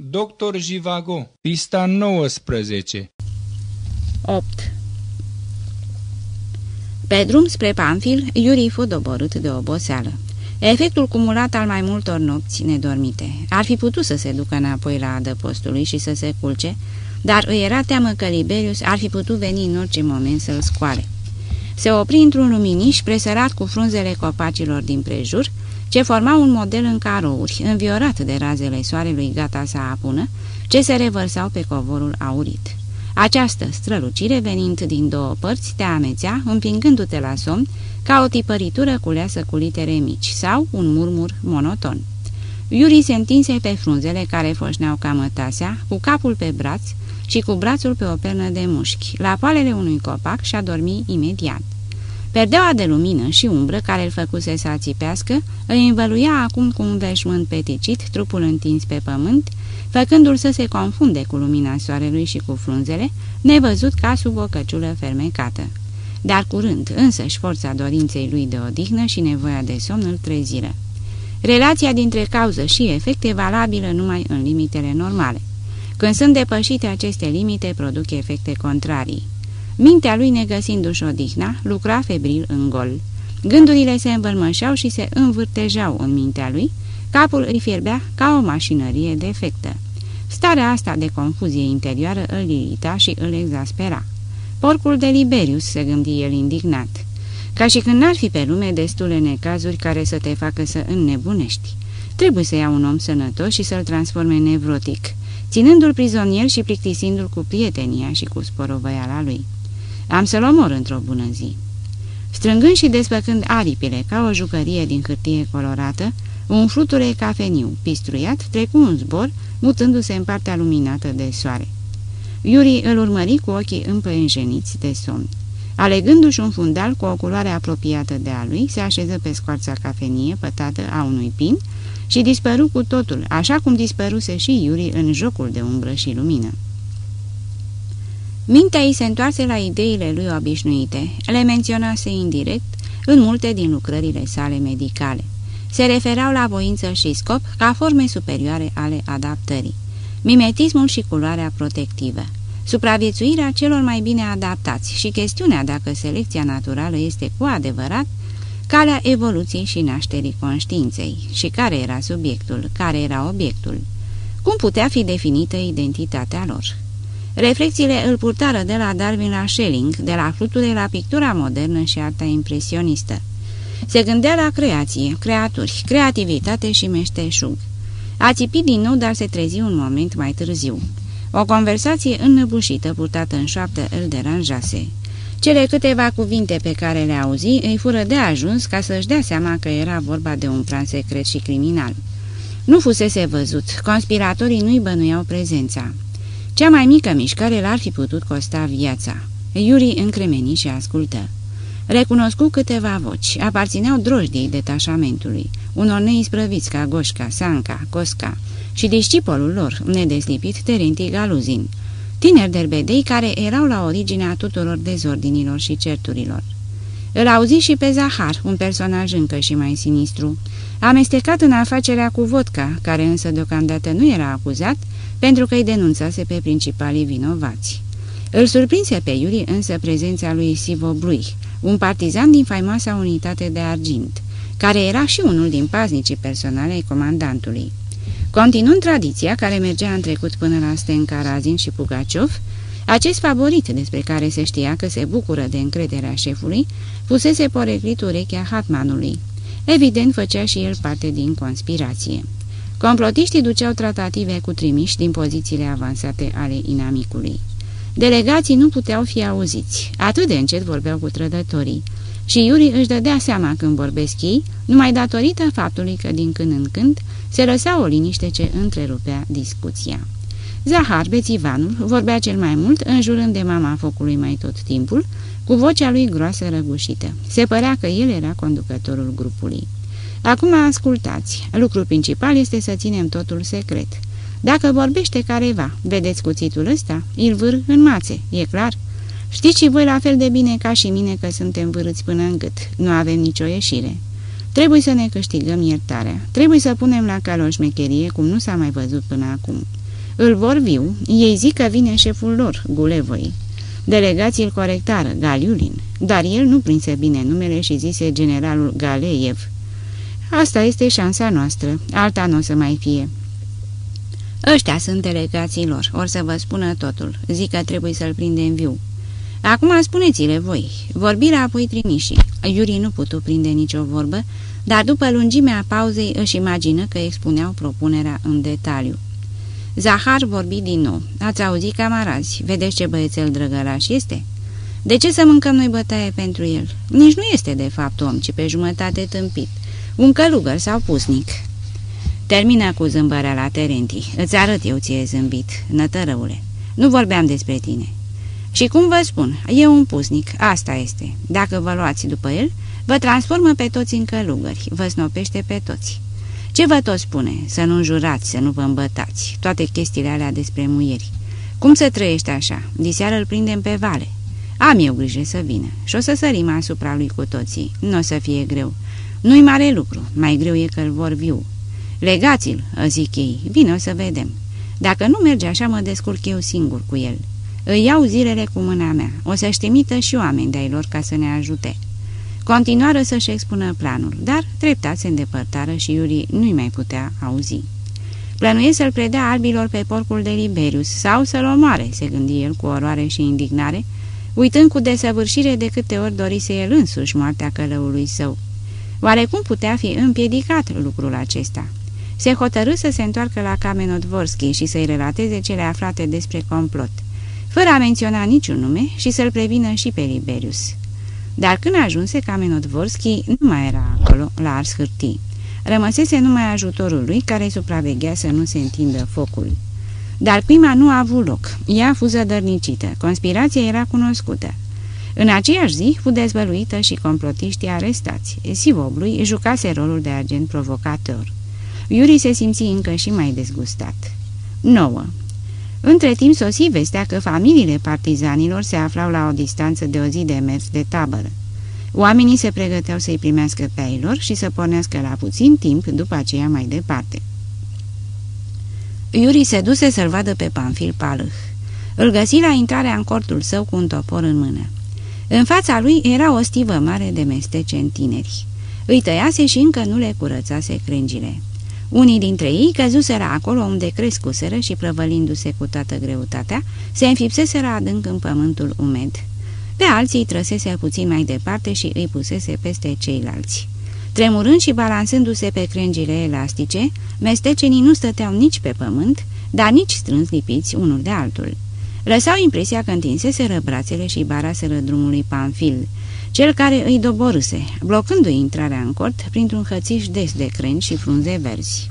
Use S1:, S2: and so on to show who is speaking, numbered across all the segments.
S1: Doctor Jivago, pista 19
S2: 8 Pe drum spre Panfil, Iuri fu doborât de oboseală. Efectul cumulat al mai multor nopți nedormite. Ar fi putut să se ducă înapoi la adăpostului și să se culce, dar îi era teamă că Liberius ar fi putut veni în orice moment să-l scoare. Se opri într-un luminiș presărat cu frunzele copacilor din prejur, ce forma un model în carouri, înviorat de razele soarelui gata să apună, ce se revărsau pe covorul aurit. Această strălucire, venind din două părți, te amețea, împingându-te la somn, ca o tipăritură culeasă cu litere mici sau un murmur monoton. Iuri se întinse pe frunzele care foșneau ca mătasea, cu capul pe braț și cu brațul pe o pernă de mușchi, la poalele unui copac și a dormi imediat. Perdeaua de lumină și umbră care îl făcuse să ațipească îi învăluia acum cu un veșmânt peticit, trupul întins pe pământ, făcându-l să se confunde cu lumina soarelui și cu frunzele, nevăzut ca sub o căciulă fermecată. Dar curând, însăși forța dorinței lui de odihnă și nevoia de somn îl treziră. Relația dintre cauză și efect e valabilă numai în limitele normale. Când sunt depășite aceste limite, produc efecte contrarii. Mintea lui, negăsindu-și odihna, lucra febril în gol. Gândurile se învălmășeau și se învârtejau în mintea lui, capul îi fierbea ca o mașinărie defectă. Starea asta de confuzie interioară îl irita și îl exaspera. Porcul de Liberius, se gândi el indignat. Ca și când n-ar fi pe lume destule necazuri care să te facă să înnebunești. Trebuie să ia un om sănătos și să-l transforme în nevrotic, ținându-l prizonier și plictisindu-l cu prietenia și cu sporovăiala lui. Am să-l omor într-o bună zi. Strângând și desfăcând aripile ca o jucărie din hârtie colorată, un fluture cafeniu, pistruiat, trecu un zbor, mutându-se în partea luminată de soare. Iuri îl urmări cu ochii împăienjeniți de somn. Alegându-și un fundal cu o culoare apropiată de a lui, se așeză pe scoarța cafenie pătată a unui pin și dispăru cu totul, așa cum dispăruse și Iuri în jocul de umbră și lumină. Mintea ei se întoarse la ideile lui obișnuite, le menționase indirect în multe din lucrările sale medicale. Se refereau la voință și scop ca forme superioare ale adaptării, mimetismul și culoarea protectivă, supraviețuirea celor mai bine adaptați și chestiunea dacă selecția naturală este cu adevărat calea evoluției și nașterii conștiinței și care era subiectul, care era obiectul, cum putea fi definită identitatea lor. Reflexiile îl purtară de la Darwin la Schelling, de la fluture la pictura modernă și arta impresionistă. Se gândea la creație, creaturi, creativitate și meșteșug. A țipit din nou, dar se trezi un moment mai târziu. O conversație înnăbușită, purtată în șoaptă, îl deranjase. Cele câteva cuvinte pe care le auzi îi fură de ajuns ca să-și dea seama că era vorba de un plan secret și criminal. Nu fusese văzut, conspiratorii nu-i bănuiau prezența. Cea mai mică mișcare l-ar fi putut costa viața. Iuri încremeni și ascultă. Recunoscu câteva voci, aparțineau drojdiei detașamentului, unor neisprăviți ca Goșca, Sanca, Cosca și discipolul lor, nedeslipit Terenti Galuzin, tineri derbedei care erau la originea tuturor dezordinilor și certurilor. Îl auzi și pe Zahar, un personaj încă și mai sinistru, amestecat în afacerea cu vodka, care însă deocamdată nu era acuzat, pentru că îi denunțase pe principalii vinovați. Îl surprinse pe Iuri însă prezența lui Sivo Blui, un partizan din faimoasa unitate de argint, care era și unul din paznicii personale ai comandantului. Continuând tradiția care mergea în trecut până la Stenca Razin și Pugaciov, acest favorit despre care se știa că se bucură de încrederea șefului, fusese poreclit urechea hatmanului. Evident, făcea și el parte din conspirație. Complotiștii duceau tratative cu trimiși din pozițiile avansate ale inamicului. Delegații nu puteau fi auziți, atât de încet vorbeau cu trădătorii, și Iuri își dădea seama când vorbesc ei, numai datorită faptului că din când în când se lăsa o liniște ce întrerupea discuția. Zahar, bețivanul, vorbea cel mai mult, înjurând de mama focului mai tot timpul, cu vocea lui groasă răgușită. Se părea că el era conducătorul grupului. Acum ascultați. Lucrul principal este să ținem totul secret. Dacă vorbește careva, vedeți cuțitul ăsta? Îl vâr în mațe, e clar? Știți și voi la fel de bine ca și mine că suntem vârâți până în gât. Nu avem nicio ieșire. Trebuie să ne câștigăm iertarea. Trebuie să punem la cal o șmecherie cum nu s-a mai văzut până acum. Îl vor viu, ei zic că vine șeful lor, Gulevoi. Delegații îl corectară, Galiulin, dar el nu prinse bine numele și zise generalul Galeev. Asta este șansa noastră, alta nu o să mai fie. Ăștia sunt delegații lor, or să vă spună totul. Zic că trebuie să-l prindem viu. Acum spuneți-le voi. Vorbirea apoi trimișii. Iuri nu putu prinde nicio vorbă, dar după lungimea pauzei își imagină că expuneau propunerea în detaliu. Zahar vorbi din nou. Ați auzit, camarazi? Vedeți ce băiețel drăgălaș este? De ce să mâncăm noi bătaie pentru el? Nici nu este de fapt om, ci pe jumătate tâmpit. Un călugăr sau pusnic. Termină cu zâmbărea la Terenti. Îți arăt eu ție zâmbit, nătărăule. Nu vorbeam despre tine. Și cum vă spun, e un pusnic, asta este. Dacă vă luați după el, vă transformă pe toți în călugări, vă snopește pe toți. Ce vă tot spune? Să nu jurați, să nu vă îmbătați, toate chestiile alea despre muieri. Cum să trăiești așa? Diseară îl prindem pe vale. Am eu grijă să vină și o să sărim asupra lui cu toții. Nu o să fie greu. Nu-i mare lucru, mai greu e că-l vor viu. Legați-l, zic ei, vino să vedem. Dacă nu merge așa, mă descurc eu singur cu el. Îi iau zilele cu mâna mea. O să-și trimită și oameni de-ai lor ca să ne ajute. Continuară să-și expună planul, dar treptat se îndepărtară și Iuri nu-i mai putea auzi. Plănuie să-l predea albilor pe porcul de Liberius sau să-l omoare, se gândi el cu oroare și indignare, uitând cu desăvârșire de câte ori dorise el însuși moartea călăului său. Oare cum putea fi împiedicat lucrul acesta? Se hotărâ să se întoarcă la Kamenodvorski și să-i relateze cele aflate despre complot, fără a menționa niciun nume și să-l prevină și pe Liberius. Dar când ajunse, Kamenodvorski nu mai era acolo, la ars hârtii. Rămăsese numai ajutorul lui, care supraveghea să nu se întindă focul. Dar prima nu a avut loc. Ea a fost zădărnicită. Conspirația era cunoscută. În aceeași zi fu dezvăluită și complotiștii arestați. Sivoblui jucase rolul de agent provocator. Iuri se simți încă și mai dezgustat. 9. Între timp sosi vestea că familiile partizanilor se aflau la o distanță de o zi de mers de tabără. Oamenii se pregăteau să-i primească pe ei lor și să pornească la puțin timp după aceea mai departe. Iuri se duse să-l vadă pe Panfil Palâh. Îl găsi la intrarea în cortul său cu un topor în mână. În fața lui era o stivă mare de mestece în tineri. Îi tăiase și încă nu le curățase crengile. Unii dintre ei căzuseră acolo unde crescuseră și, prăvălindu-se cu toată greutatea, se înfipseseră adânc în pământul umed. Pe alții îi trăsese puțin mai departe și îi pusese peste ceilalți. Tremurând și balansându-se pe crengile elastice, mestecenii nu stăteau nici pe pământ, dar nici strâns lipiți unul de altul. Lăsau impresia că întinseseră brațele și baraseră drumului Panfil, cel care îi doborâse, blocându-i intrarea în cort printr-un hățiș des de crengi și frunze verzi.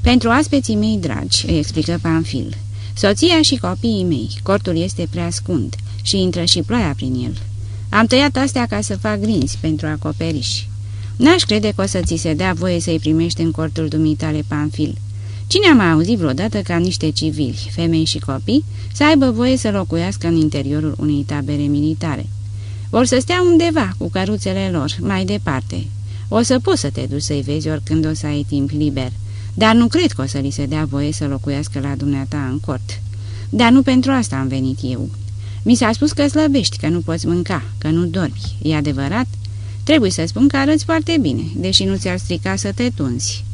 S2: Pentru aspeții mei dragi, îi explică Panfil, soția și copiii mei, cortul este prea scund și intră și ploaia prin el. Am tăiat astea ca să fac grinzi pentru acoperiș. N-aș crede că o să ți se dea voie să-i primești în cortul dumitale Panfil. Cine a mai auzit vreodată ca niște civili, femei și copii, să aibă voie să locuiască în interiorul unei tabere militare? Vor să stea undeva cu căruțele lor, mai departe. O să poți să te duci să-i vezi oricând o să ai timp liber, dar nu cred că o să li se dea voie să locuiască la dumneata în cort. Dar nu pentru asta am venit eu. Mi s-a spus că slăbești, că nu poți mânca, că nu dormi. E adevărat? Trebuie să spun că arăți foarte bine, deși nu ți-ar strica să te tunzi.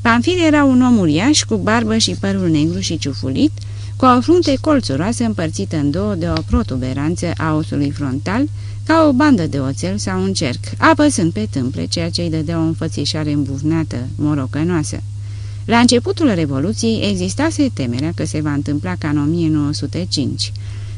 S2: Pamfil era un om uriaș, cu barbă și părul negru și ciufulit, cu o frunte colțuroasă împărțită în două de o protuberanță a osului frontal, ca o bandă de oțel sau un cerc, apăsând pe tâmple, ceea ce îi dădea o înfățișare îmbuvnată, morocănoasă. La începutul Revoluției existase temerea că se va întâmpla ca în 1905,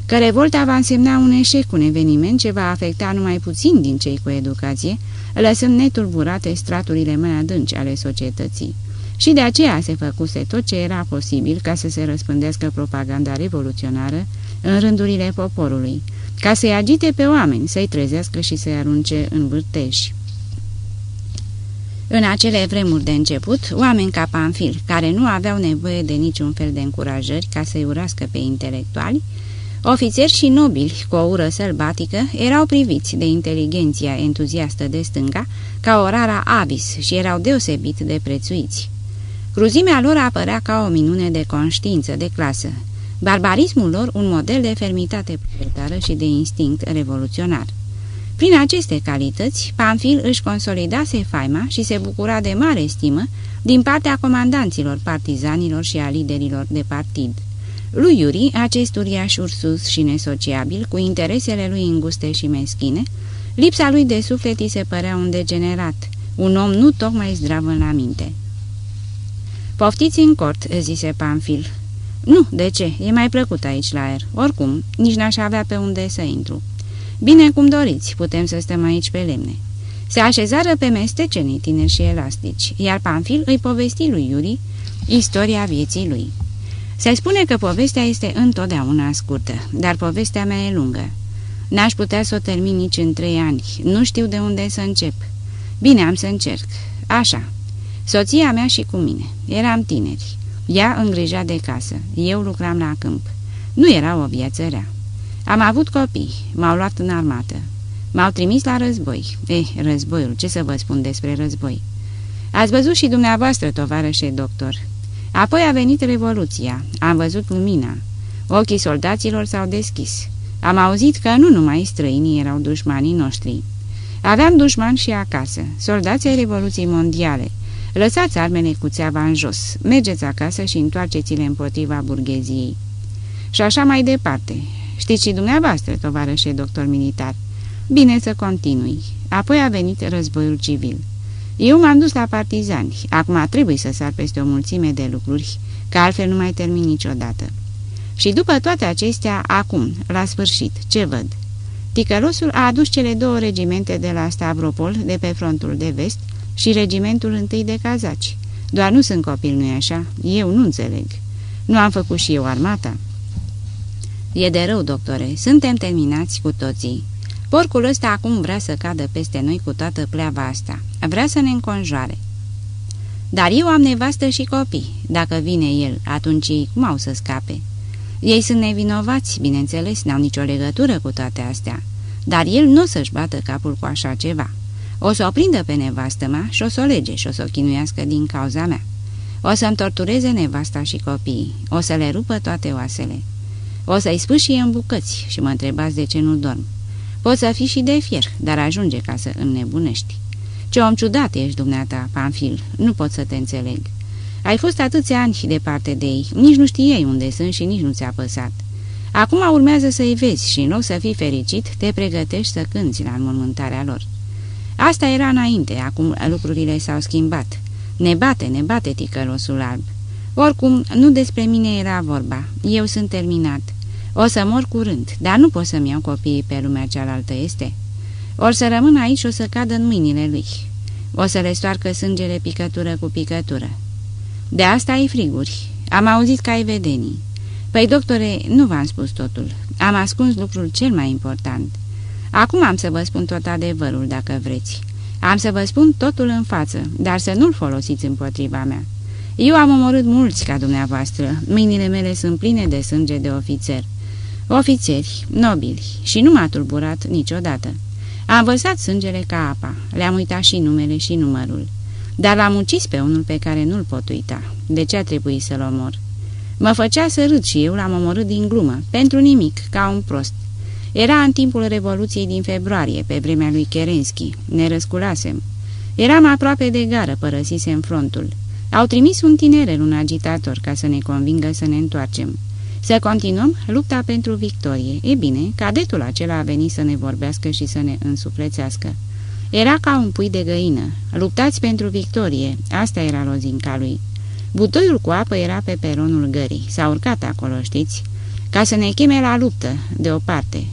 S2: că revolta va însemna un eșec, un eveniment ce va afecta numai puțin din cei cu educație, lăsând netulburate straturile mai adânci ale societății. Și de aceea se făcuse tot ce era posibil ca să se răspândească propaganda revoluționară în rândurile poporului, ca să-i agite pe oameni, să-i trezească și să-i arunce în vârteji. În acele vremuri de început, oameni ca Panfil, care nu aveau nevoie de niciun fel de încurajări ca să-i urască pe intelectuali, ofițeri și nobili cu o ură sălbatică erau priviți de inteligenția entuziastă de stânga ca o rara avis și erau deosebit de prețuiți. Cruzimea lor apărea ca o minune de conștiință, de clasă. Barbarismul lor un model de fermitate proletară și de instinct revoluționar. Prin aceste calități, Pamfil își consolidase faima și se bucura de mare stimă din partea comandanților partizanilor și a liderilor de partid. Lui Iuri, acest uriaș ursus și nesociabil, cu interesele lui înguste și meschine, lipsa lui de suflet îi se părea un degenerat, un om nu tocmai zdrav în la minte. Poftiți în cort," zise Pamfil. Nu, de ce? E mai plăcut aici la aer. Oricum, nici n-aș avea pe unde să intru." Bine cum doriți, putem să stăm aici pe lemne." Se așezară pe mestecenii tineri și elastici, iar Pamfil îi povesti lui Iuri istoria vieții lui. Se spune că povestea este întotdeauna scurtă, dar povestea mea e lungă. N-aș putea să o termin nici în trei ani, nu știu de unde să încep. Bine, am să încerc. Așa. Soția mea și cu mine. Eram tineri. Ea îngrija de casă. Eu lucram la câmp. Nu era o viață rea. Am avut copii. M-au luat în armată. M-au trimis la război. Eh, războiul, ce să vă spun despre război? Ați văzut și dumneavoastră, tovarășe doctor. Apoi a venit Revoluția. Am văzut lumina. Ochii soldaților s-au deschis. Am auzit că nu numai străinii erau dușmanii noștri. Aveam dușmani și acasă, soldații ai Revoluției Mondiale. Lăsați armele cu țeava în jos, mergeți acasă și întoarceți-le împotriva burgheziei. Și așa mai departe. Știți și dumneavoastră, tovarășe doctor militar. Bine să continui. Apoi a venit războiul civil. Eu m-am dus la partizani. Acum trebuie să sar peste o mulțime de lucruri, că altfel nu mai termin niciodată. Și după toate acestea, acum, la sfârșit, ce văd? Ticălosul a adus cele două regimente de la Stavropol, de pe frontul de vest, și regimentul întâi de cazaci. Doar nu sunt copil, nu-i așa? Eu nu înțeleg. Nu am făcut și eu armata?" E de rău, doctore. Suntem terminați cu toții. Porcul ăsta acum vrea să cadă peste noi cu toată pleava asta. Vrea să ne înconjoare. Dar eu am nevastă și copii. Dacă vine el, atunci ei cum au să scape? Ei sunt nevinovați, bineînțeles, n-au nicio legătură cu toate astea. Dar el nu o să-și bată capul cu așa ceva. O să o prindă pe nevastă mea și o să o lege și o să o chinuiască din cauza mea. O să-mi tortureze nevasta și copiii. O să le rupă toate oasele. O să-i spâșie în bucăți și mă întrebați de ce nu dorm. Poți să fii și de fier, dar ajunge ca să înnebunești. Ce om ciudat ești, dumneata, Panfil, nu pot să te înțeleg. Ai fost atâția ani departe de ei, nici nu știai unde sunt și nici nu ți-a păsat. Acum urmează să-i vezi și în loc să fii fericit, te pregătești să cânți la înmormântarea lor. Asta era înainte, acum lucrurile s-au schimbat. Ne bate, ne bate ticălosul alb. Oricum, nu despre mine era vorba. Eu sunt terminat. O să mor curând, dar nu pot să-mi iau copiii pe lumea cealaltă, este? Or să rămân aici și o să cadă în mâinile lui. O să le stoarcă sângele picătură cu picătură. De asta ai friguri. Am auzit că ai vedenii. Păi, doctore, nu v-am spus totul. Am ascuns lucrul cel mai important. Acum am să vă spun tot adevărul, dacă vreți. Am să vă spun totul în față, dar să nu-l folosiți împotriva mea. Eu am omorât mulți ca dumneavoastră. Mâinile mele sunt pline de sânge de ofițer. Ofițeri, nobili, și nu m-a tulburat niciodată. Am vărsat sângele ca apa, le-am uitat și numele și numărul. Dar l-am ucis pe unul pe care nu-l pot uita. De ce a trebuit să-l omor? Mă făcea să râd și eu l-am omorât din glumă, pentru nimic, ca un prost. Era în timpul Revoluției din februarie, pe vremea lui Kerenski. Ne răsculasem. Eram aproape de gară, părăsisem frontul. Au trimis un tinerel, un agitator, ca să ne convingă să ne întoarcem. Să continuăm lupta pentru victorie. E bine, cadetul acela a venit să ne vorbească și să ne însuflețească. Era ca un pui de găină. Luptați pentru victorie. Asta era lozinca lui. Butoiul cu apă era pe peronul gării. S-a urcat acolo, știți? Ca să ne cheme la luptă, de o parte,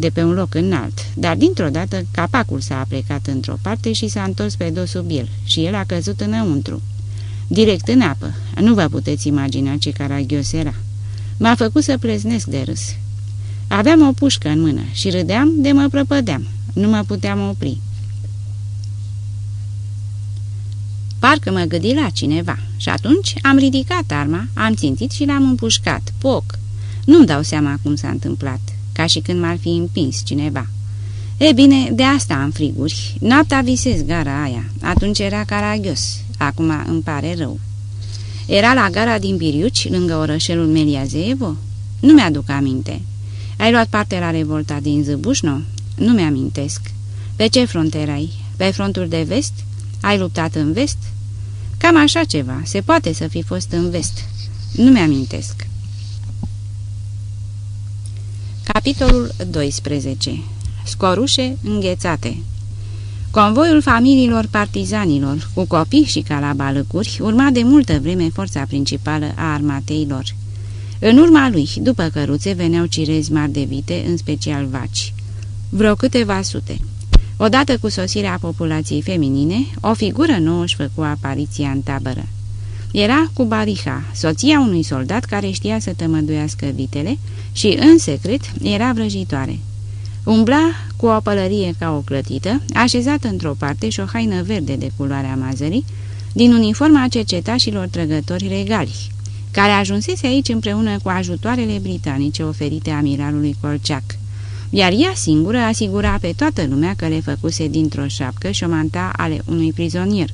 S2: de pe un loc înalt, dar dintr-o dată capacul s-a aplecat într-o parte și s-a întors pe dos sub el și el a căzut înăuntru. Direct în apă. Nu vă puteți imagina ce caragios era. M-a făcut să pleznesc de râs. Aveam o pușcă în mână și râdeam de mă prăpădeam. Nu mă puteam opri. Parcă mă gâdi la cineva și atunci am ridicat arma, am țintit și l-am împușcat. Poc! Nu-mi dau seama cum s-a întâmplat, ca și când m-ar fi împins cineva. E bine, de asta am friguri. Noaptea visez gara aia. Atunci era caragios. Acum îmi pare rău. Era la gara din Biriuci, lângă orășelul Meliazeevo? Nu mi-aduc aminte. Ai luat parte la revolta din Zăbușno? Nu mi-amintesc. Pe ce front erai? Pe frontul de vest? Ai luptat în vest? Cam așa ceva. Se poate să fi fost în vest. Nu mi-amintesc. Capitolul 12 Scorușe înghețate Convoiul familiilor partizanilor, cu copii și calabalăcuri, urma de multă vreme forța principală a armateilor. În urma lui, după căruțe, veneau cirezi mari de vite, în special vaci. Vreo câteva sute. Odată cu sosirea populației feminine, o figură nouă își făcu apariția în tabără. Era cu Bariha, soția unui soldat care știa să tămăduiască vitele și, în secret, era vrăjitoare. Umbla cu o pălărie ca o clătită, așezată într-o parte și o haină verde de culoarea mazării, din uniforma cercetașilor trăgători regali, care ajunsese aici împreună cu ajutoarele britanice oferite amiralului Colceac. Iar ea singură asigura pe toată lumea că le făcuse dintr-o șapcă și o manta ale unui prizonier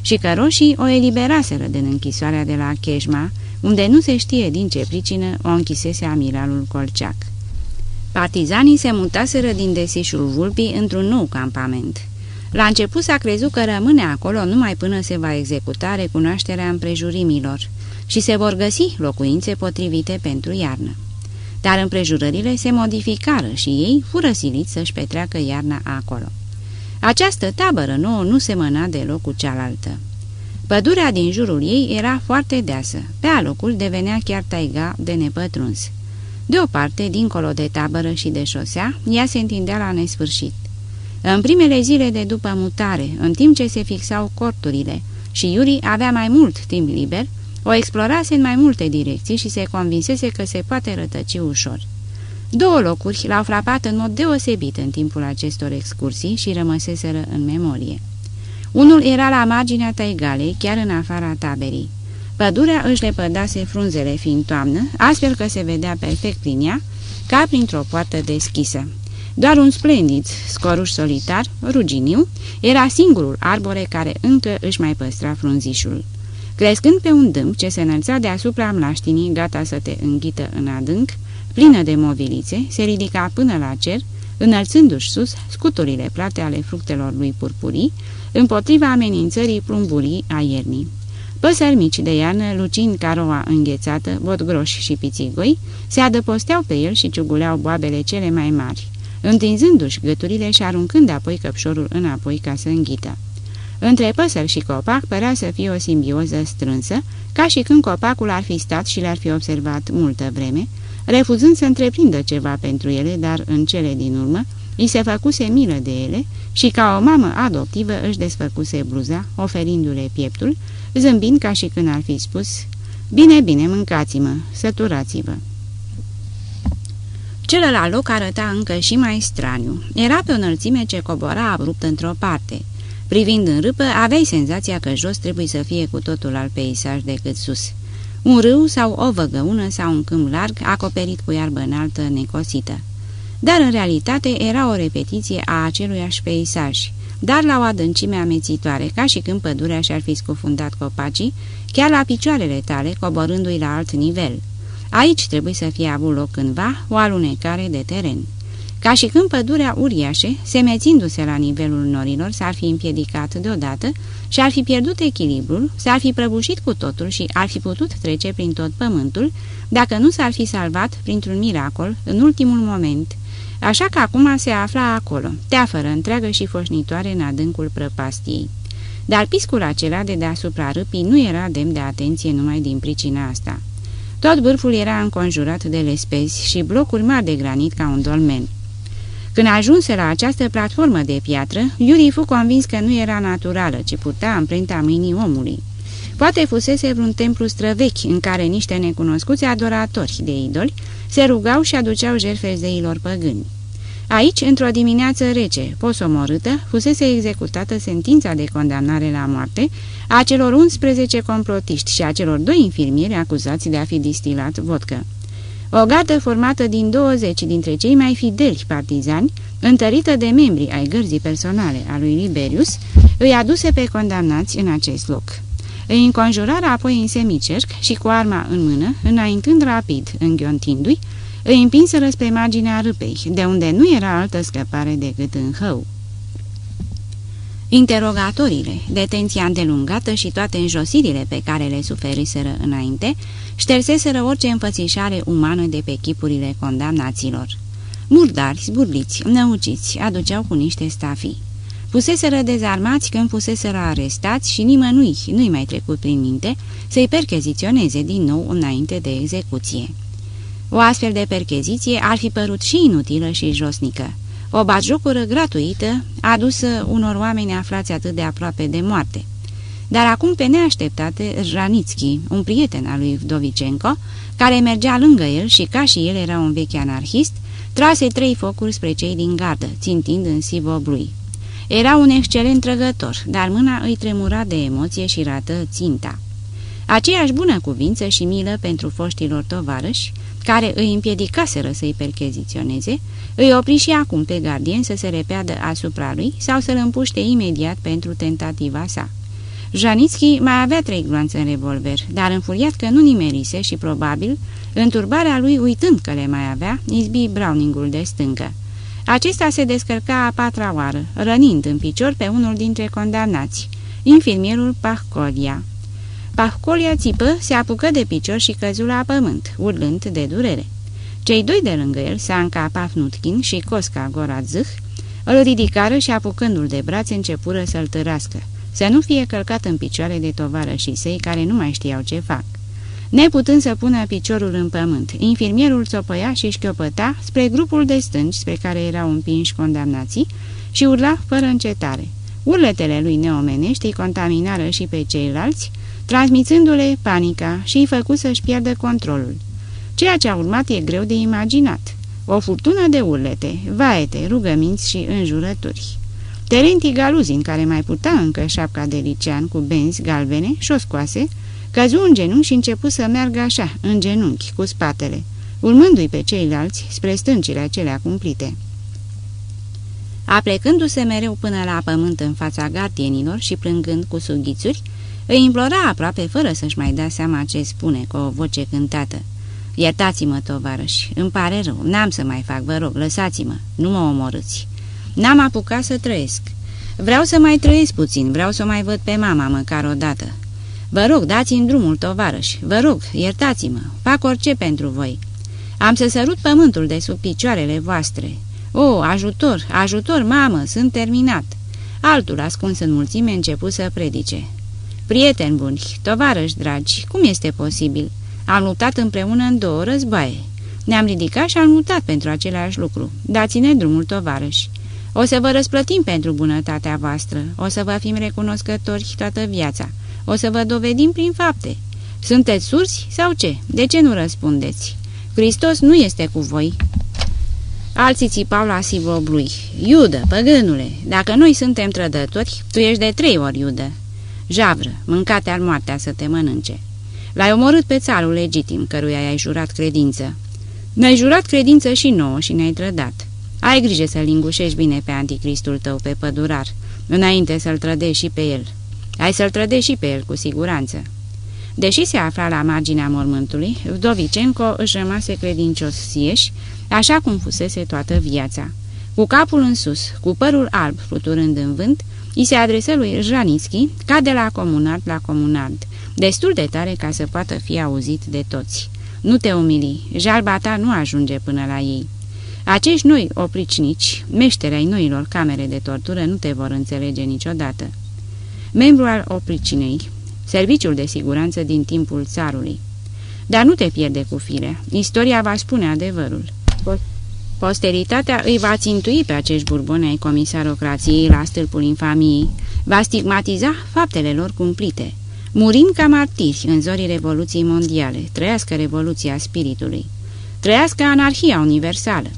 S2: și că roșii o eliberaseră din închisoarea de la Chejma, unde nu se știe din ce pricină o închisese amiralul Colceac. Partizanii se mutaseră din desișul Vulpii într-un nou campament. La început s-a crezut că rămâne acolo numai până se va executa recunoașterea împrejurimilor și se vor găsi locuințe potrivite pentru iarnă. Dar împrejurările se modificară și ei fură siliți să-și petreacă iarna acolo. Această tabără nouă nu semăna deloc cu cealaltă. Pădurea din jurul ei era foarte deasă, pe alocul devenea chiar taiga de nepătruns. De o parte, dincolo de tabără și de șosea, ea se întindea la nesfârșit. În primele zile de după mutare, în timp ce se fixau corturile și Iuri avea mai mult timp liber, o explorase în mai multe direcții și se convinsese că se poate rătăci ușor. Două locuri l-au frapat în mod deosebit în timpul acestor excursii și rămăseseră în memorie. Unul era la marginea taigalei, chiar în afara taberii. Pădurea își lepădase frunzele fiind toamnă, astfel că se vedea perfect prin ea, ca printr-o poartă deschisă. Doar un splendid scoruș solitar, ruginiu, era singurul arbore care încă își mai păstra frunzișul. Crescând pe un dâmp ce se înălța deasupra mlaștinii, gata să te înghită în adânc, plină de movilițe, se ridica până la cer, înălțându-și sus scuturile plate ale fructelor lui purpurii, împotriva amenințării plumburii a iernii. Păsări mici de iarnă, lucind caroa înghețată, botgroși și pițigoi, se adăposteau pe el și ciuguleau boabele cele mai mari, întinzându-și găturile și aruncând apoi căpșorul înapoi ca să înghită. Între păsări și copac părea să fie o simbioză strânsă, ca și când copacul ar fi stat și le-ar fi observat multă vreme, refuzând să întreprindă ceva pentru ele, dar în cele din urmă îi se făcuse milă de ele și ca o mamă adoptivă își desfăcuse bluza, oferindu-le pieptul, zâmbind ca și când ar fi spus, Bine, bine, mâncați-mă, săturați-vă. Celălalt loc arăta încă și mai straniu. Era pe o înălțime ce cobora abrupt într-o parte. Privind în râpă, aveai senzația că jos trebuie să fie cu totul alt peisaj decât sus. Un râu sau o văgăună sau un câmp larg acoperit cu iarbă înaltă necosită. Dar în realitate era o repetiție a aceluiași peisaj, dar la o adâncime amețitoare, ca și când pădurea și-ar fi scufundat copacii, chiar la picioarele tale, coborându-i la alt nivel. Aici trebuie să fie avut loc cândva o alunecare de teren. Ca și când pădurea uriașe, semețindu-se la nivelul norilor, s-ar fi împiedicat deodată și ar fi pierdut echilibrul, s-ar fi prăbușit cu totul și ar fi putut trece prin tot pământul, dacă nu s-ar fi salvat printr-un miracol în ultimul moment, așa că acum se afla acolo, teafără întreagă și foșnitoare în adâncul prăpastiei. Dar piscul acela de deasupra râpii nu era demn de atenție numai din pricina asta. Tot bârful era înconjurat de lespezi și blocuri mari de granit ca un dolmen. Când ajunse la această platformă de piatră, Iuri fu convins că nu era naturală, ci putea amprenta mâinii omului. Poate fusese vreun templu străvechi în care niște necunoscuți adoratori de idoli se rugau și aduceau jertfe zeilor păgâni. Aici, într-o dimineață rece, posomorâtă, fusese executată sentința de condamnare la moarte a celor 11 complotiști și a celor doi infirmieri acuzați de a fi distilat vodcă. O gardă formată din 20 dintre cei mai fideli partizani, întărită de membri ai gărzii personale a lui Liberius, îi aduse pe condamnați în acest loc. Îi înconjurară apoi în semicerc și cu arma în mână, înaintând rapid, înghiontindu-i, îi împinseră spre marginea râpei, de unde nu era altă scăpare decât în hău. Interogatorile, detenția îndelungată și toate înjosirile pe care le suferiseră înainte, șterseseră orice înfățișare umană de pe chipurile condamnaților. Murdari, zburliți, năuciți, aduceau cu niște stafii. Puseseră dezarmați când puseseră arestați și nimănui nu-i mai trecut prin minte să-i percheziționeze din nou înainte de execuție. O astfel de percheziție ar fi părut și inutilă și josnică. O batjocură gratuită adusă unor oameni aflați atât de aproape de moarte. Dar acum, pe neașteptate, Janitski, un prieten al lui Vdovicenko, care mergea lângă el și ca și el era un vechi anarhist, trase trei focuri spre cei din gardă, țintind în sivop lui. Era un excelent trăgător, dar mâna îi tremura de emoție și rată ținta. Aceeași bună cuvință și milă pentru foștilor tovarăși, care îi împiedicaseră să-i percheziționeze, îi opri și acum pe gardien să se repeadă asupra lui sau să-l împuște imediat pentru tentativa sa. Janitski mai avea trei gloanțe în revolver, dar înfuriat că nu nimerise și probabil, în turbarea lui uitând că le mai avea, izbi Browningul de stâncă. Acesta se descărca a patra oară, rănind în picior pe unul dintre condamnați, infirmierul Pahcolia. Pahcolia țipă, se apucă de picior și căzu la pământ, urlând de durere. Cei doi de lângă el, Sanca Pafnutkin și Cosca Gorazâh, îl ridicară și apucându-l de brațe începură să-l târască, să nu fie călcat în picioare de tovară și săi care nu mai știau ce fac. Neputând să pună piciorul în pământ, infirmierul țopăia și șchiopăta spre grupul de stânci spre care erau împinși condamnații și urla fără încetare. Urletele lui neomenești îi contaminară și pe ceilalți, transmițându-le panica și îi făcu să-și pierdă controlul. Ceea ce a urmat e greu de imaginat. O furtună de urlete, vaete, rugăminți și înjurături. Terenti Galuzin, care mai putea încă șapca de licean cu benzi galbene și o scoase, căzu în genunchi și începu să meargă așa, în genunchi, cu spatele, urmându-i pe ceilalți spre stâncile acelea cumplite. Aplecându-se mereu până la pământ în fața gardienilor și plângând cu sughițuri, îi implora aproape fără să-și mai dea seama ce spune cu o voce cântată. Iertați-mă, tovarăși, îmi pare rău, n-am să mai fac, vă rog, lăsați-mă, nu mă omorâți. N-am apucat să trăiesc. Vreau să mai trăiesc puțin, vreau să o mai văd pe mama măcar o dată. Vă rog, dați-mi drumul, tovarăși, vă rog, iertați-mă, fac orice pentru voi. Am să sărut pământul de sub picioarele voastre. O, ajutor, ajutor, mamă, sunt terminat. Altul, ascuns în mulțime, început să predice. Prieteni buni, tovarăși dragi, cum este posibil? Am luptat împreună în două războaie. Ne-am ridicat și am luptat pentru același lucru. Dați-ne drumul, tovarăși. O să vă răsplătim pentru bunătatea voastră. O să vă fim recunoscători toată viața. O să vă dovedim prin fapte. Sunteți sursi sau ce? De ce nu răspundeți? Hristos nu este cu voi. Alții țipau la Sivoblui. Iudă, păgânule, dacă noi suntem trădători, tu ești de trei ori iudă. Javră, mâncate al moartea să te mănânce. L-ai omorât pe țarul legitim, căruia i-ai jurat credință. Ne-ai jurat credință și nouă și ne-ai trădat. Ai grijă să-l lingușești bine pe anticristul tău, pe pădurar, înainte să-l trădești și pe el. Ai să-l trădești și pe el, cu siguranță. Deși se afla la marginea mormântului, Vdovicenco își rămase credincios sieși, așa cum fusese toată viața. Cu capul în sus, cu părul alb fluturând în vânt, îi se adresă lui Janitski ca de la comunard la comunard, destul de tare ca să poată fi auzit de toți. Nu te umili, jalba ta nu ajunge până la ei. Acești noi opricnici, meșteri ai noilor camere de tortură, nu te vor înțelege niciodată. Membru al opricinei, serviciul de siguranță din timpul țarului. Dar nu te pierde cu firea, istoria va spune adevărul. Posteritatea îi va țintui pe acești burboni ai comisarocrației la stâlpul infamiei, va stigmatiza faptele lor cumplite. Murim ca martiri în zorii Revoluției Mondiale, trăiască Revoluția Spiritului, trăiască anarhia universală.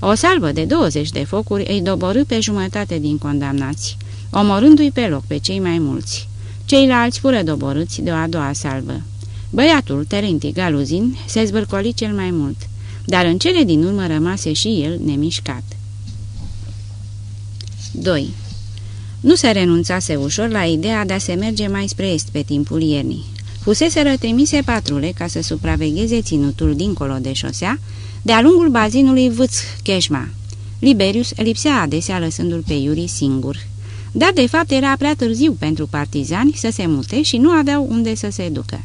S2: O salvă de 20 de focuri îi doborâ pe jumătate din condamnați, omorându-i pe loc pe cei mai mulți. Ceilalți fură doborâți de o a doua salvă. Băiatul, Terenti Galuzin, se zvârcoli cel mai mult, dar în cele din urmă rămase și el nemișcat. 2. Nu se renunțase ușor la ideea de a se merge mai spre est pe timpul iernii. Fuseseră trimise patrule ca să supravegheze ținutul dincolo de șosea, de-a lungul bazinului Vâț-Cheșma. Liberius lipsea adesea lăsându-l pe Iuri singur. Dar de fapt era prea târziu pentru partizani să se mute și nu aveau unde să se ducă.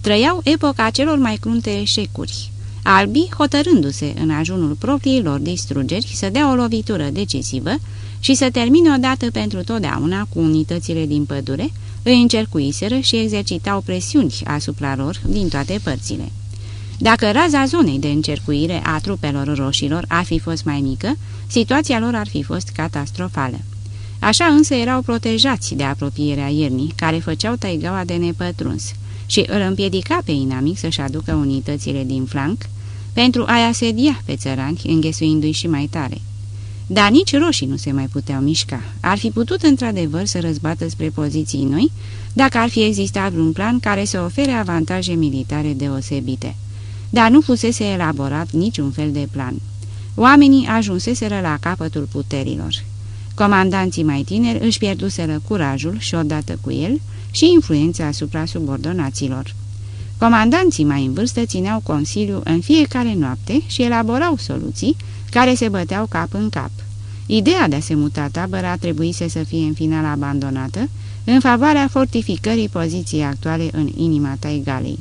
S2: Trăiau epoca celor mai crunte eșecuri. Albii, hotărându-se în ajunul propriilor distrugeri să dea o lovitură decisivă și să termine odată pentru totdeauna cu unitățile din pădure, îi încercuiseră și exercitau presiuni asupra lor din toate părțile. Dacă raza zonei de încercuire a trupelor roșilor ar fi fost mai mică, situația lor ar fi fost catastrofală. Așa însă erau protejați de apropierea iernii, care făceau taigaua de nepătruns și îl împiedica pe inamic să-și aducă unitățile din flanc pentru a-i asedia pe țărani, înghesuindu-i și mai tare. Dar nici roșii nu se mai puteau mișca. Ar fi putut într-adevăr să răzbată spre poziții noi, dacă ar fi existat un plan care să ofere avantaje militare deosebite. Dar nu fusese elaborat niciun fel de plan. Oamenii ajunseseră la capătul puterilor. Comandanții mai tineri își pierduseră curajul și odată cu el și influența asupra subordonaților. Comandanții mai în vârstă țineau consiliu în fiecare noapte și elaborau soluții care se băteau cap în cap. Ideea de a se muta tabăra trebuise să fie în final abandonată în favoarea fortificării poziției actuale în inima Taigalei.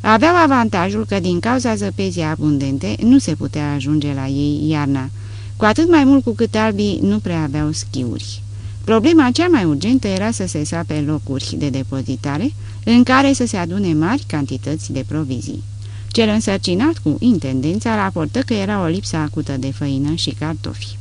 S2: Aveau avantajul că din cauza zăpezii abundente nu se putea ajunge la ei iarna, cu atât mai mult cu cât albii nu prea aveau schiuri. Problema cea mai urgentă era să se sape locuri de depozitare în care să se adune mari cantități de provizii. Cel însărcinat cu intendența raportă că era o lipsă acută de făină și cartofi.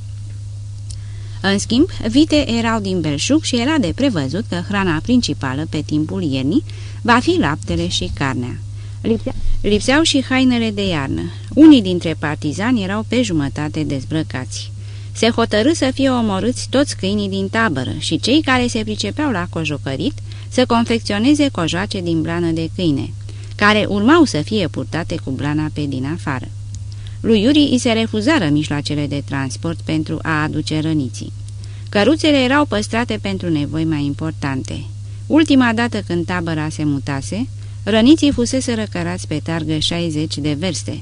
S2: În schimb, vite erau din belșug și era de prevăzut că hrana principală pe timpul iernii va fi laptele și carnea. Lipsea... Lipseau și hainele de iarnă. Unii dintre partizani erau pe jumătate dezbrăcați. Se hotărâ să fie omorâți toți câinii din tabără și cei care se pricepeau la cojocărit să confecționeze cojoace din blană de câine care urmau să fie purtate cu blana pe din afară. Lui Iuri îi se refuzară mijloacele de transport pentru a aduce răniții. Căruțele erau păstrate pentru nevoi mai importante. Ultima dată când tabăra se mutase, răniții fusese răcărați pe targă 60 de verste.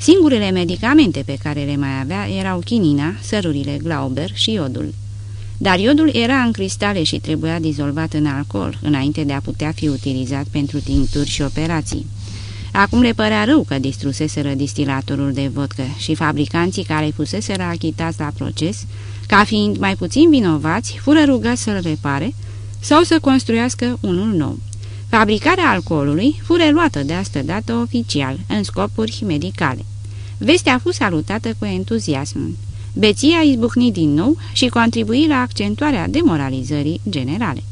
S2: Singurele medicamente pe care le mai avea erau chinina, sărurile Glauber și iodul. Dar iodul era în cristale și trebuia dizolvat în alcool, înainte de a putea fi utilizat pentru tincturi și operații. Acum le părea rău că distruseseră distilatorul de vodcă și fabricanții care fuseseră achitați la proces, ca fiind mai puțin vinovați, fură rugați să-l repare sau să construiască unul nou. Fabricarea alcoolului fură luată de astă dată oficial, în scopuri medicale. Vestea a fost salutată cu entuziasm. Beția izbucni din nou și contribui la accentuarea demoralizării generale.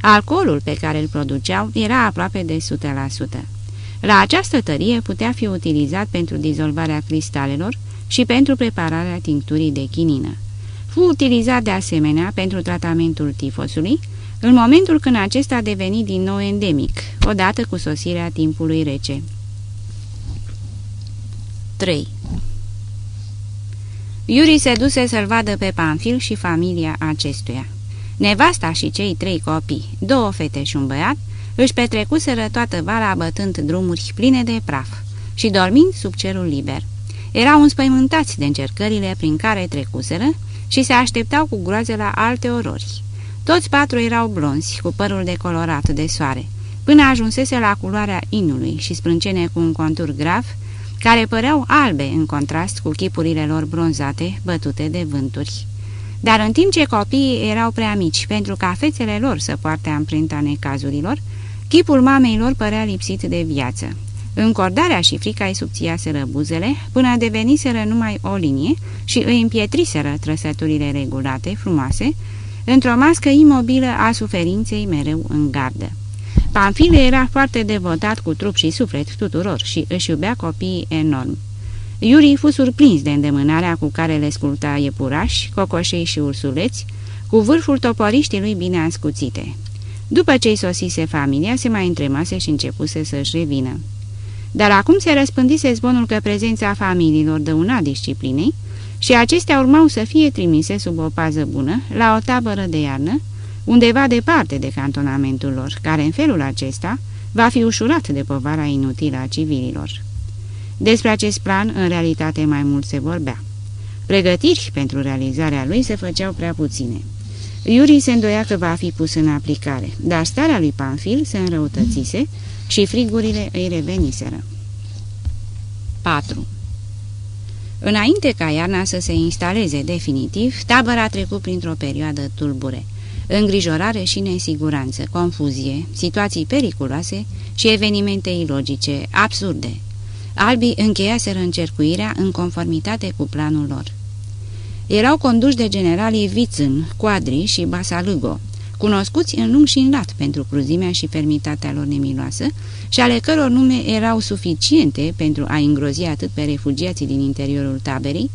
S2: Alcoolul pe care îl produceau era aproape de 100%. La această tărie putea fi utilizat pentru dizolvarea cristalelor și pentru prepararea tincturii de chinină. Fu utilizat de asemenea pentru tratamentul tifosului, în momentul când acesta a devenit din nou endemic, odată cu sosirea timpului rece. 3. Iuri se duse să-l vadă pe Panfil și familia acestuia. Nevasta și cei trei copii, două fete și un băiat, își petrecuseră toată vara bătând drumuri pline de praf și dormind sub cerul liber. Erau înspăimântați de încercările prin care trecuseră și se așteptau cu groază la alte orori. Toți patru erau blonzi, cu părul decolorat de soare, până ajunsese la culoarea inului și sprâncene cu un contur grav, care păreau albe în contrast cu chipurile lor bronzate, bătute de vânturi. Dar în timp ce copiii erau prea mici pentru ca fețele lor să poarte amprenta necazurilor, chipul mamei lor părea lipsit de viață. Încordarea și frica îi subțiaseră buzele până deveniseră numai o linie și îi împietriseră trăsăturile regulate, frumoase, într-o mască imobilă a suferinței mereu în gardă. Panfile era foarte devotat cu trup și suflet tuturor și își iubea copiii enorm. Iuri fu surprins de îndemânarea cu care le scurta iepurași, cocoșei și ursuleți, cu vârful toporiștii lui bine ascuțite. După ce-i sosise familia, se mai întremase și începuse să-și revină. Dar acum se răspândise zvonul că prezența familiilor dăuna disciplinei și acestea urmau să fie trimise sub o pază bună la o tabără de iarnă, undeva departe de cantonamentul lor, care în felul acesta va fi ușurat de povara inutilă a civililor. Despre acest plan, în realitate, mai mult se vorbea. Pregătiri pentru realizarea lui se făceau prea puține. Iuri se îndoia că va fi pus în aplicare, dar starea lui Panfil se înrăutățise și frigurile îi reveniseră. 4. Înainte ca iarna să se instaleze definitiv, tabăra a trecut printr-o perioadă tulbure. Îngrijorare și nesiguranță, confuzie, situații periculoase și evenimente ilogice, absurde. Albii încheiaseră încercuirea în conformitate cu planul lor. Erau conduși de generalii Vițân, Quadri și Basalâgo, cunoscuți în lung și în lat pentru cruzimea și fermitatea lor nemiloasă și ale căror nume erau suficiente pentru a îngrozi atât pe refugiații din interiorul taberei,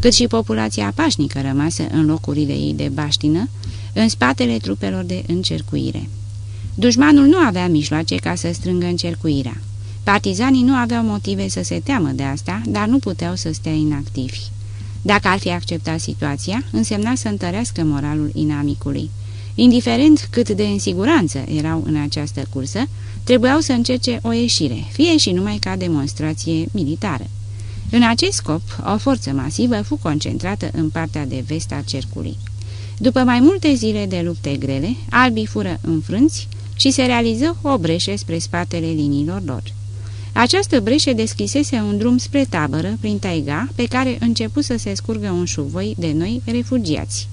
S2: cât și populația pașnică rămasă în locurile ei de baștină, în spatele trupelor de încercuire. Dușmanul nu avea mijloace ca să strângă încercuirea. Partizanii nu aveau motive să se teamă de asta, dar nu puteau să stea inactivi. Dacă ar fi acceptat situația, însemna să întărească moralul inamicului. Indiferent cât de în siguranță erau în această cursă, trebuiau să încerce o ieșire, fie și numai ca demonstrație militară. În acest scop, o forță masivă fu concentrată în partea de vest a cercului. După mai multe zile de lupte grele, albii fură înfrânți și se realiză o breșe spre spatele liniilor lor. Această breșe deschisese un drum spre tabără prin taiga, pe care începu să se scurgă un șuvoi de noi refugiați.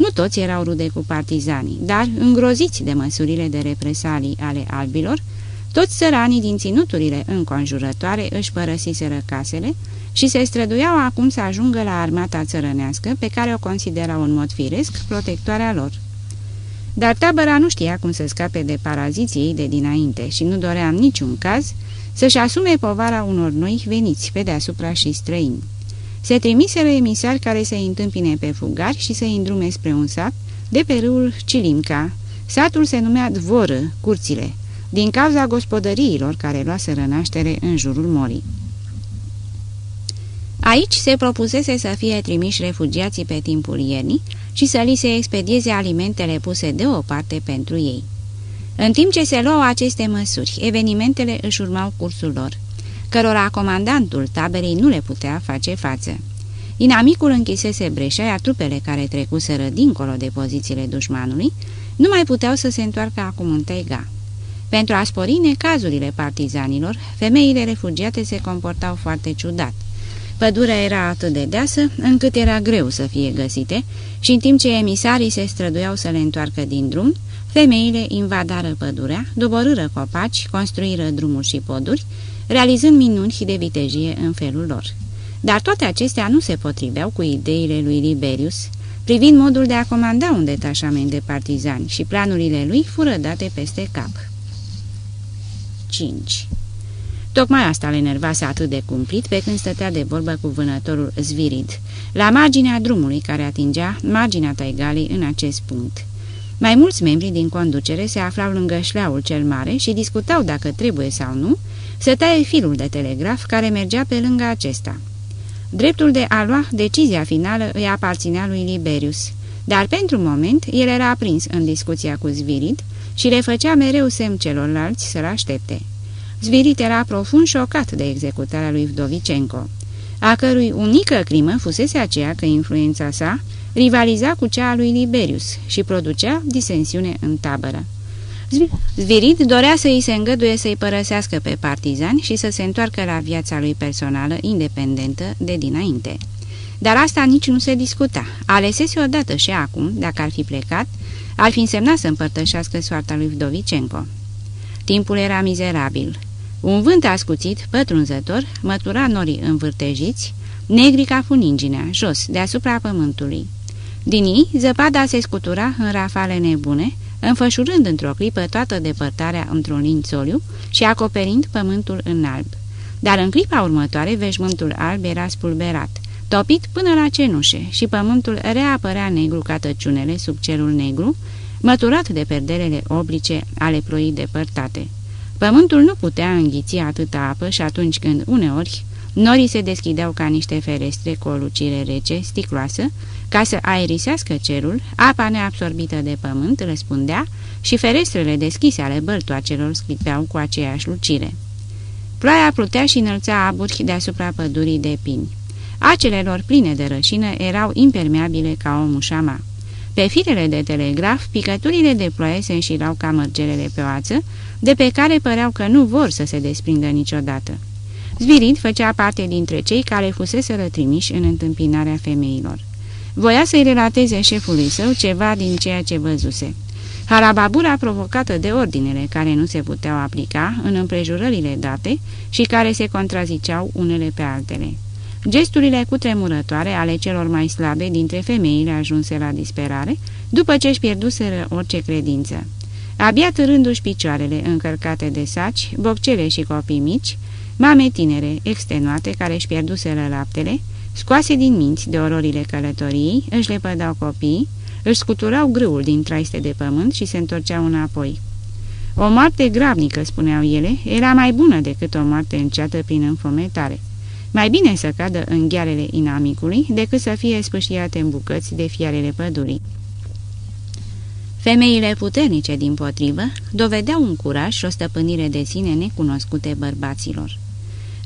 S2: Nu toți erau rude cu partizanii, dar, îngroziți de măsurile de represalii ale albilor, toți săranii din ținuturile înconjurătoare își părăsiseră casele și se străduiau acum să ajungă la armata țărănească, pe care o considerau în mod firesc protectoarea lor. Dar tabăra nu știa cum să scape de paraziții ei de dinainte și nu dorea în niciun caz să-și asume povara unor noi veniți pe deasupra și străini. Se trimiseră emisari care să-i întâmpine pe fugari și să-i îndrume spre un sat de pe râul Cilimca. Satul se numea Dvoră, curțile, din cauza gospodăriilor care luaseră naștere în jurul morii. Aici se propusese să fie trimiși refugiații pe timpul iernii și să li se expedieze alimentele puse deoparte pentru ei. În timp ce se luau aceste măsuri, evenimentele își urmau cursul lor, cărora comandantul taberei nu le putea face față. Inamicul închisese breșa, iar trupele care trecuseră dincolo de pozițiile dușmanului nu mai puteau să se întoarcă acum în taiga. Pentru a spori necazurile partizanilor, femeile refugiate se comportau foarte ciudat. Pădurea era atât de deasă, încât era greu să fie găsite și în timp ce emisarii se străduiau să le întoarcă din drum, femeile invadară pădurea, doborâră copaci, construiră drumuri și poduri, realizând minuni de vitejie în felul lor. Dar toate acestea nu se potriveau cu ideile lui Liberius, privind modul de a comanda un detașament de partizani și planurile lui fură date peste cap. 5. Tocmai asta le enervase atât de cumplit pe când stătea de vorbă cu vânătorul Zvirid, la marginea drumului care atingea marginea taigalei în acest punct. Mai mulți membri din conducere se aflau lângă șleaul cel mare și discutau dacă trebuie sau nu să taie filul de telegraf care mergea pe lângă acesta. Dreptul de a lua decizia finală îi aparținea lui Liberius, dar pentru moment el era aprins în discuția cu Zvirid și le făcea mereu semn celorlalți să-l aștepte. Zvirit era profund șocat de executarea lui Vdovicenco, a cărui unică crimă fusese aceea că influența sa rivaliza cu cea a lui Liberius și producea disensiune în tabără. Zvirit dorea să îi se îngăduie să-i părăsească pe partizani și să se întoarcă la viața lui personală independentă de dinainte. Dar asta nici nu se discuta. Alesese odată și acum, dacă ar fi plecat, ar fi însemnat să împărtășească soarta lui Vdovicenco. Timpul era mizerabil. Un vânt ascuțit, pătrunzător, mătura norii învârtejiți, negri ca funinginea, jos, deasupra pământului. Din ei, zăpada se scutura în rafale nebune, înfășurând într-o clipă toată depărtarea într-un lințoliu și acoperind pământul în alb. Dar în clipa următoare, veșmântul alb era spulberat, topit până la cenușe și pământul reapărea negru ca tăciunele sub cerul negru, măturat de perdelele oblice ale ploii depărtate. Pământul nu putea înghiți atâta apă și atunci când, uneori, Norii se deschideau ca niște ferestre cu o lucire rece, sticloasă, ca să aerisească cerul, apa neabsorbită de pământ răspundea și ferestrele deschise ale băltoacelor sclipeau cu aceeași lucire. Ploaia plutea și înălța aburi deasupra pădurii de pini. Acele lor pline de rășină erau impermeabile ca o mușama. Pe firele de telegraf, picăturile de ploaie se înșirau ca mărgelele pe oață, de pe care păreau că nu vor să se desprindă niciodată. Zvirid făcea parte dintre cei care fuseseră trimiși în întâmpinarea femeilor. Voia să-i relateze șefului său ceva din ceea ce văzuse. Harababura provocată de ordinele care nu se puteau aplica în împrejurările date și care se contraziceau unele pe altele. Gesturile cutremurătoare ale celor mai slabe dintre femeile ajunse la disperare, după ce își pierduseră orice credință. Abia târându-și picioarele încărcate de saci, boccele și copii mici, mame tinere, extenuate, care își pierduseră laptele, scoase din minți de ororile călătoriei, își lepădau copiii, își scuturau grâul din traiste de pământ și se întorceau înapoi. O moarte grabnică, spuneau ele, era mai bună decât o moarte înceată prin înfometare. Mai bine să cadă în ghearele inamicului decât să fie spâșiate în bucăți de fiarele pădurii. Femeile puternice, din potrivă, dovedeau un curaj și o stăpânire de sine necunoscute bărbaților.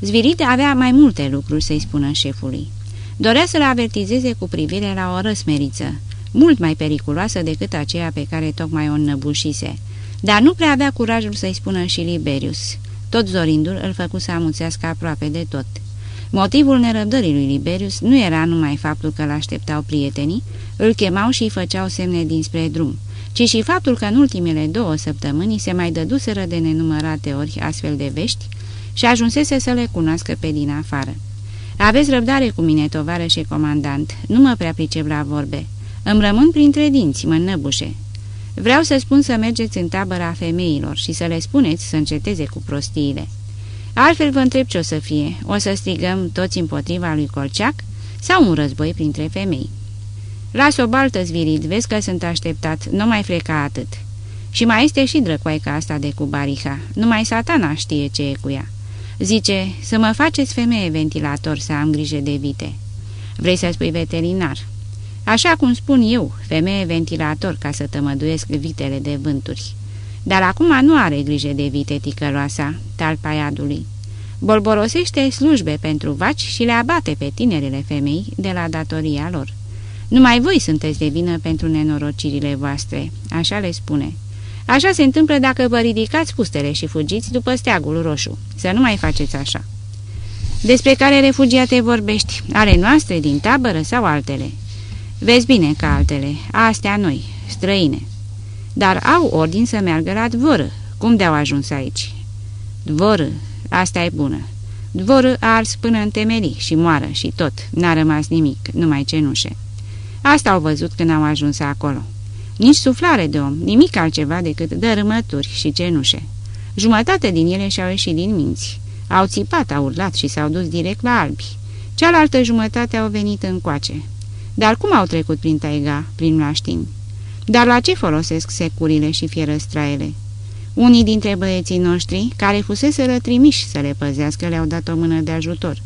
S2: Zvirit avea mai multe lucruri să-i spună șefului. Dorea să-l avertizeze cu privire la o răsmeriță, mult mai periculoasă decât aceea pe care tocmai o înnăbușise, dar nu prea avea curajul să-i spună și Liberius. Tot zorindu-l îl făcu să amuțească aproape de tot. Motivul nerăbdării lui Liberius nu era numai faptul că l-așteptau prietenii, îl chemau și îi făceau semne dinspre drum, ci și faptul că în ultimele două săptămâni se mai dăduseră de nenumărate ori astfel de vești și ajunsese să le cunoască pe din afară. Aveți răbdare cu mine, tovară și comandant, nu mă prea pricep la vorbe. Îmi rămân printre dinți, mă năbușe. Vreau să spun să mergeți în tabăra femeilor și să le spuneți să înceteze cu prostiile. Altfel vă întreb ce o să fie. O să strigăm toți împotriva lui Colceac sau un război printre femei? Las o baltă zvirit, vezi că sunt așteptat, nu mai freca atât. Și mai este și drăcoaica asta de cu bariha, numai satana știe ce e cu ea. Zice, să mă faceți femeie ventilator să am grijă de vite. Vrei să spui veterinar? Așa cum spun eu, femeie ventilator ca să tămăduiesc vitele de vânturi. Dar acum nu are grijă de vite ticăloasa, talpaiadului. Bolborosește slujbe pentru vaci și le abate pe tinerele femei de la datoria lor. Numai voi sunteți de vină pentru nenorocirile voastre, așa le spune. Așa se întâmplă dacă vă ridicați pustele și fugiți după steagul roșu. Să nu mai faceți așa. Despre care refugiate vorbești? Ale noastre din tabără sau altele? Vezi bine ca altele, astea noi, străine. Dar au ordin să meargă la dvoră. Cum de-au ajuns aici? Dvoră, asta e bună. Dvoră a ars până în temelii și moară și tot. N-a rămas nimic, numai cenușe. Asta au văzut când au ajuns acolo. Nici suflare de om, nimic altceva decât dărâmături și cenușe. Jumătate din ele și-au ieșit din minți. Au țipat, au urlat și s-au dus direct la albi. Cealaltă jumătate au venit încoace. Dar cum au trecut prin taiga, prin mlaștini? Dar la ce folosesc securile și fierăstraele? Unii dintre băieții noștri, care fusese trimiși să le păzească, le-au dat o mână de ajutor.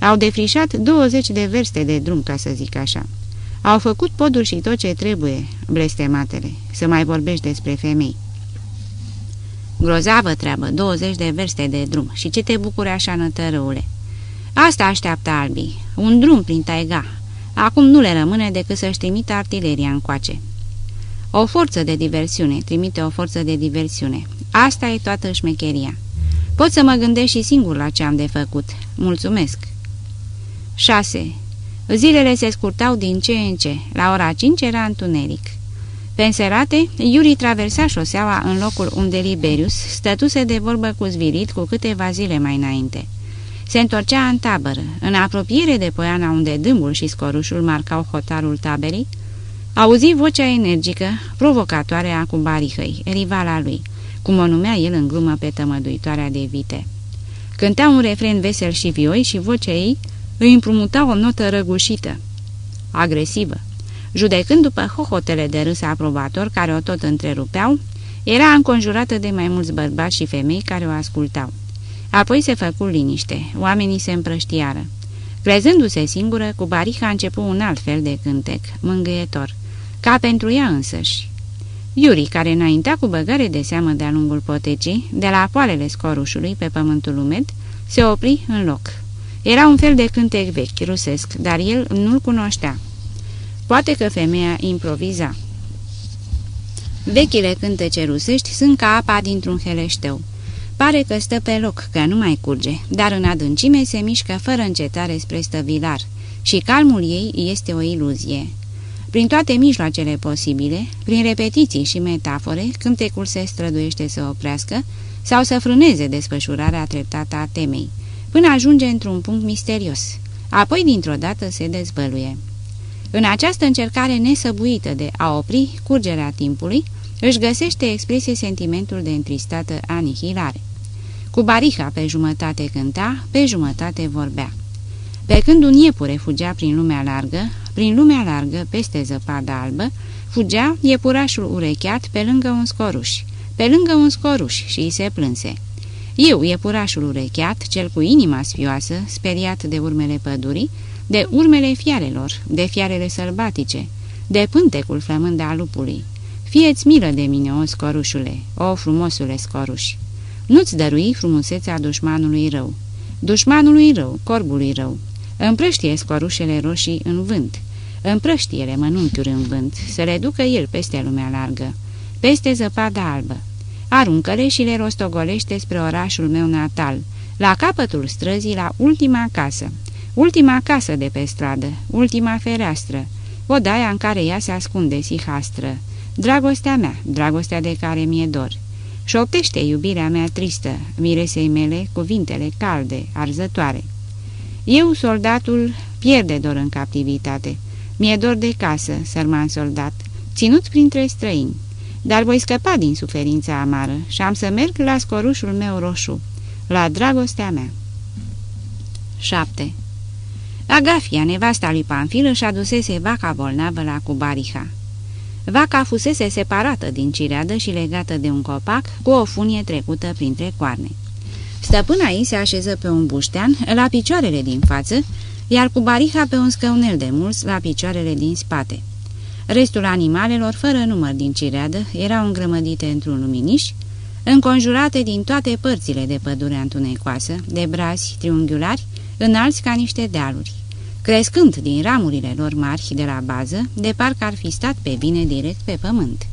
S2: Au defrișat 20 de verste de drum, ca să zic așa. Au făcut poduri și tot ce trebuie, blestematele, să mai vorbești despre femei. Grozavă treabă, 20 de verste de drum și ce te bucuri așa, nătărăule? Asta așteaptă albii, un drum prin taiga. Acum nu le rămâne decât să-și trimită artileria încoace. O forță de diversiune, trimite o forță de diversiune. Asta e toată șmecheria. Pot să mă gândesc și singur la ce am de făcut. Mulțumesc. 6. Zilele se scurtau din ce în ce. La ora 5 era întuneric. Pe înserate, Iuri traversa șoseaua în locul unde Liberius stătuse de vorbă cu Zvirit cu câteva zile mai înainte. Se întorcea în tabără, în apropiere de poiana unde dâmbul și scorușul marcau hotarul taberii, auzi vocea energică, provocatoare a Cubarihăi, rivala lui, cum o numea el în glumă pe tămăduitoarea de vite. Cântea un refren vesel și vioi și vocea ei îi împrumuta o notă răgușită, agresivă. Judecând după hohotele de râs aprobator care o tot întrerupeau, era înconjurată de mai mulți bărbați și femei care o ascultau. Apoi se făcu liniște, oamenii se împrăștiară. Crezându-se singură, cu Bariha a început un alt fel de cântec, mângâietor, ca pentru ea însăși. Iuri, care înaintea cu băgare de seamă de-a lungul potecii, de la poalele scorușului pe pământul umed, se opri în loc. Era un fel de cântec vechi, rusesc, dar el nu-l cunoștea. Poate că femeia improviza. Vechile cântece rusești sunt ca apa dintr-un heleșteu. Pare că stă pe loc, că nu mai curge, dar în adâncime se mișcă fără încetare spre stăvilar și calmul ei este o iluzie. Prin toate mijloacele posibile, prin repetiții și metafore, cântecul se străduiește să oprească sau să frâneze desfășurarea treptată a temei, până ajunge într-un punct misterios. Apoi, dintr-o dată, se dezvăluie. În această încercare nesăbuită de a opri curgerea timpului, își găsește expresie sentimentul de întristată anihilare. Cu bariha pe jumătate cânta, pe jumătate vorbea. Pe când un iepure fugea prin lumea largă, prin lumea largă, peste zăpada albă, fugea iepurașul urecheat pe lângă un scoruș, pe lângă un scoruș și îi se plânse. Eu, iepurașul urecheat, cel cu inima sfioasă, speriat de urmele pădurii, de urmele fiarelor, de fiarele sălbatice, de pântecul flămând al lupului. Fieți milă de mine, o scorușule, o frumosule scoruș. Nu-ți dărui frumusețea dușmanului rău. Dușmanului rău, corbului rău. Împrăștie scorușele roșii în vânt. Împrăștie-le mănunchiuri în vânt, să le ducă el peste lumea largă, peste zăpada albă. Aruncă-le și le rostogolește spre orașul meu natal, la capătul străzii, la ultima casă. Ultima casă de pe stradă, ultima fereastră, odaia în care ea se ascunde sihastră. Dragostea mea, dragostea de care mi-e dor. Șoptește iubirea mea tristă, miresei mele, cuvintele calde, arzătoare. Eu, soldatul, pierde dor în captivitate. Mi-e dor de casă, sărman soldat, ținut printre străini. Dar voi scăpa din suferința amară și am să merg la scorușul meu roșu, la dragostea mea. 7. Agafia, nevasta lui Panfil, își adusese vaca bolnavă la Cubariha. Vaca fusese separată din cireadă și legată de un copac cu o funie trecută printre coarne. Stăpâna ei se așeză pe un buștean la picioarele din față, iar cu bariha pe un scăunel de mulți la picioarele din spate. Restul animalelor, fără număr din cireadă, erau îngrămădite într-un luminiș, înconjurate din toate părțile de pădurea întunecoasă, de brazi triunghiulari, înalți ca niște dealuri, crescând din ramurile lor mari de la bază, de parcă ar fi stat pe bine direct pe pământ.